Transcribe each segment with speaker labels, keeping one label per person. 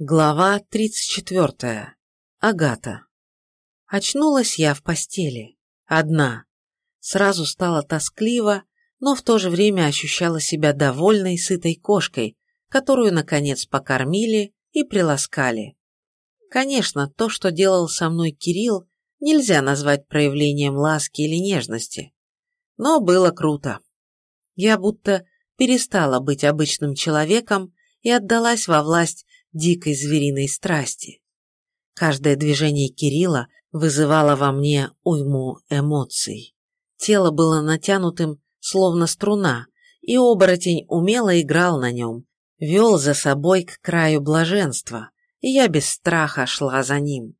Speaker 1: Глава 34. Агата. Очнулась я в постели. Одна. Сразу стало тоскливо, но в то же время ощущала себя довольной, сытой кошкой, которую, наконец, покормили и приласкали. Конечно, то, что делал со мной Кирилл, нельзя назвать проявлением ласки или нежности. Но было круто. Я будто перестала быть обычным человеком и отдалась во власть дикой звериной страсти. Каждое движение Кирилла вызывало во мне уйму эмоций. Тело было натянутым, словно струна, и оборотень умело играл на нем, вел за собой к краю блаженства, и я без страха шла за ним.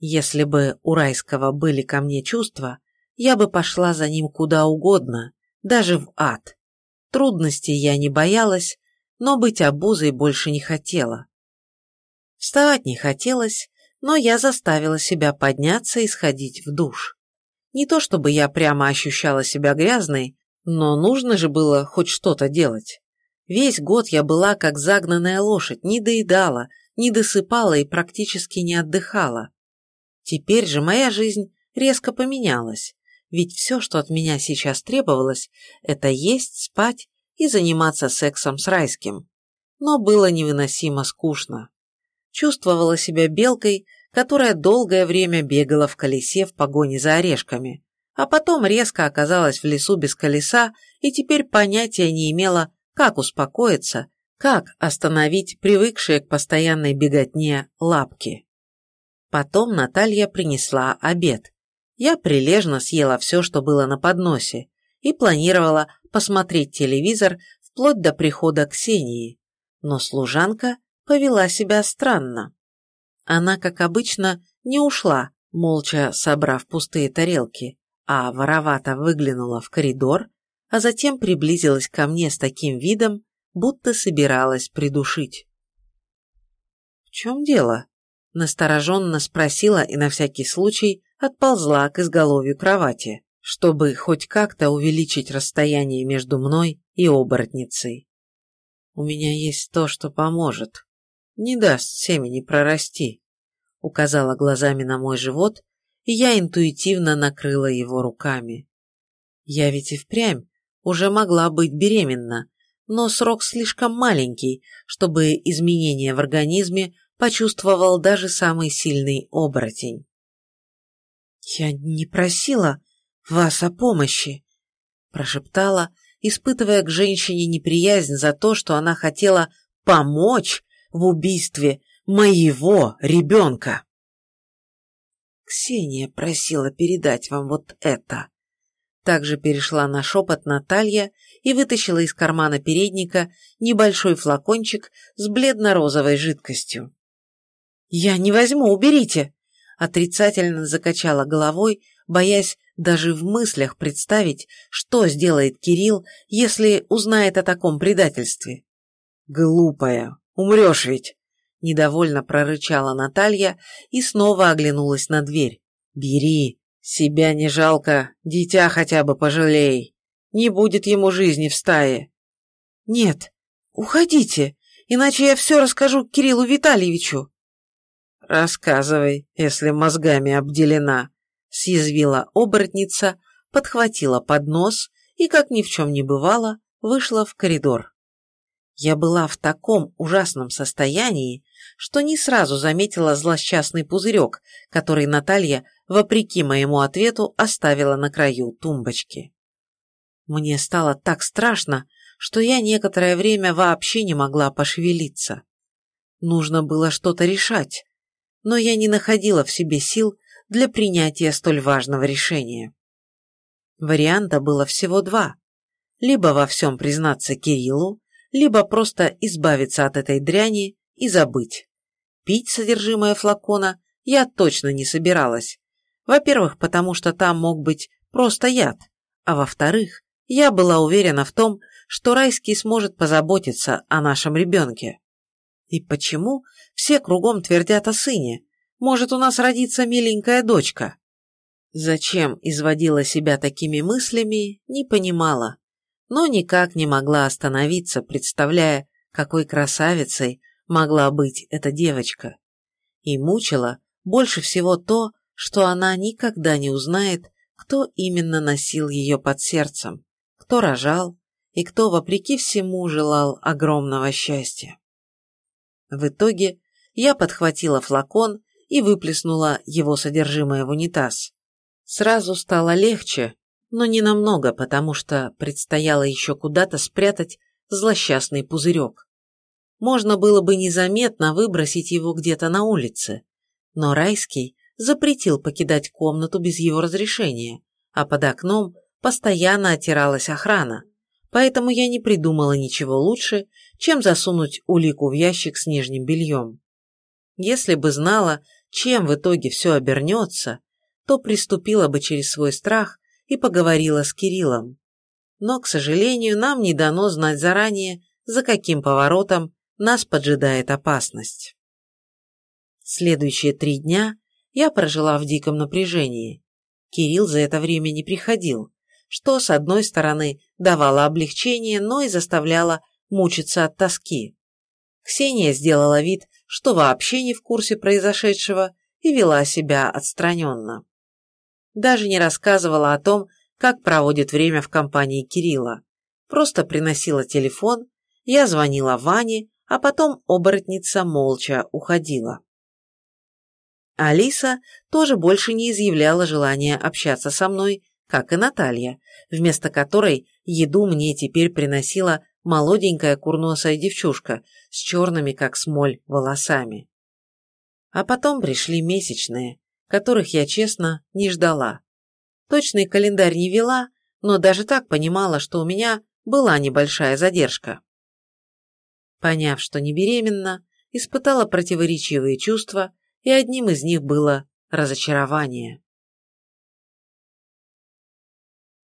Speaker 1: Если бы у райского были ко мне чувства, я бы пошла за ним куда угодно, даже в ад. Трудностей я не боялась, но быть обузой больше не хотела. Вставать не хотелось, но я заставила себя подняться и сходить в душ. Не то чтобы я прямо ощущала себя грязной, но нужно же было хоть что-то делать. Весь год я была как загнанная лошадь, не доедала, не досыпала и практически не отдыхала. Теперь же моя жизнь резко поменялась, ведь все, что от меня сейчас требовалось, это есть, спать и заниматься сексом с райским. Но было невыносимо скучно. Чувствовала себя белкой, которая долгое время бегала в колесе в погоне за орешками, а потом резко оказалась в лесу без колеса и теперь понятия не имела, как успокоиться, как остановить привыкшие к постоянной беготне лапки. Потом Наталья принесла обед. Я прилежно съела все, что было на подносе, и планировала посмотреть телевизор вплоть до прихода Ксении, но служанка повела себя странно. Она, как обычно, не ушла, молча собрав пустые тарелки, а воровато выглянула в коридор, а затем приблизилась ко мне с таким видом, будто собиралась придушить. «В чем дело?» – настороженно спросила и на всякий случай отползла к изголовью кровати чтобы хоть как-то увеличить расстояние между мной и оборотницей. У меня есть то, что поможет. Не даст семени прорасти, указала глазами на мой живот, и я интуитивно накрыла его руками. Я ведь и впрямь уже могла быть беременна, но срок слишком маленький, чтобы изменения в организме почувствовал даже самый сильный оборотень. «Я не просила», вас о помощи», – прошептала, испытывая к женщине неприязнь за то, что она хотела помочь в убийстве моего ребенка. Ксения просила передать вам вот это. Также перешла на шепот Наталья и вытащила из кармана передника небольшой флакончик с бледно-розовой жидкостью. «Я не возьму, уберите!» Отрицательно закачала головой, боясь даже в мыслях представить, что сделает Кирилл, если узнает о таком предательстве. «Глупая, умрешь ведь!» – недовольно прорычала Наталья и снова оглянулась на дверь. «Бери, себя не жалко, дитя хотя бы пожалей. Не будет ему жизни в стае». «Нет, уходите, иначе я все расскажу Кириллу Витальевичу». «Рассказывай, если мозгами обделена», съязвила оборотница, подхватила поднос и, как ни в чем не бывало, вышла в коридор. Я была в таком ужасном состоянии, что не сразу заметила злосчастный пузырек, который Наталья, вопреки моему ответу, оставила на краю тумбочки. Мне стало так страшно, что я некоторое время вообще не могла пошевелиться. Нужно было что-то решать, но я не находила в себе сил для принятия столь важного решения. Варианта было всего два. Либо во всем признаться Кириллу, либо просто избавиться от этой дряни и забыть. Пить содержимое флакона я точно не собиралась. Во-первых, потому что там мог быть просто яд, а во-вторых, я была уверена в том, что Райский сможет позаботиться о нашем ребенке. И почему все кругом твердят о сыне, может, у нас родится миленькая дочка. Зачем изводила себя такими мыслями, не понимала, но никак не могла остановиться, представляя, какой красавицей могла быть эта девочка. И мучила больше всего то, что она никогда не узнает, кто именно носил ее под сердцем, кто рожал и кто, вопреки всему, желал огромного счастья. В итоге я подхватила флакон и выплеснула его содержимое в унитаз. Сразу стало легче, но не намного, потому что предстояло еще куда-то спрятать злосчастный пузырек. Можно было бы незаметно выбросить его где-то на улице, но Райский запретил покидать комнату без его разрешения, а под окном постоянно отиралась охрана, поэтому я не придумала ничего лучше, чем засунуть улику в ящик с нижним бельем. Если бы знала, чем в итоге все обернется, то приступила бы через свой страх и поговорила с Кириллом. Но, к сожалению, нам не дано знать заранее, за каким поворотом нас поджидает опасность. Следующие три дня я прожила в диком напряжении. Кирилл за это время не приходил, что, с одной стороны, давало облегчение, но и заставляло мучиться от тоски. Ксения сделала вид, что вообще не в курсе произошедшего и вела себя отстраненно. Даже не рассказывала о том, как проводит время в компании Кирилла. Просто приносила телефон, я звонила Ване, а потом оборотница молча уходила. Алиса тоже больше не изъявляла желания общаться со мной, как и Наталья, вместо которой еду мне теперь приносила молоденькая курносая девчушка с черными, как смоль, волосами. А потом пришли месячные, которых я, честно, не ждала. Точный календарь не вела, но даже так понимала, что у меня была небольшая задержка. Поняв, что не беременна, испытала противоречивые чувства, и одним из них было разочарование.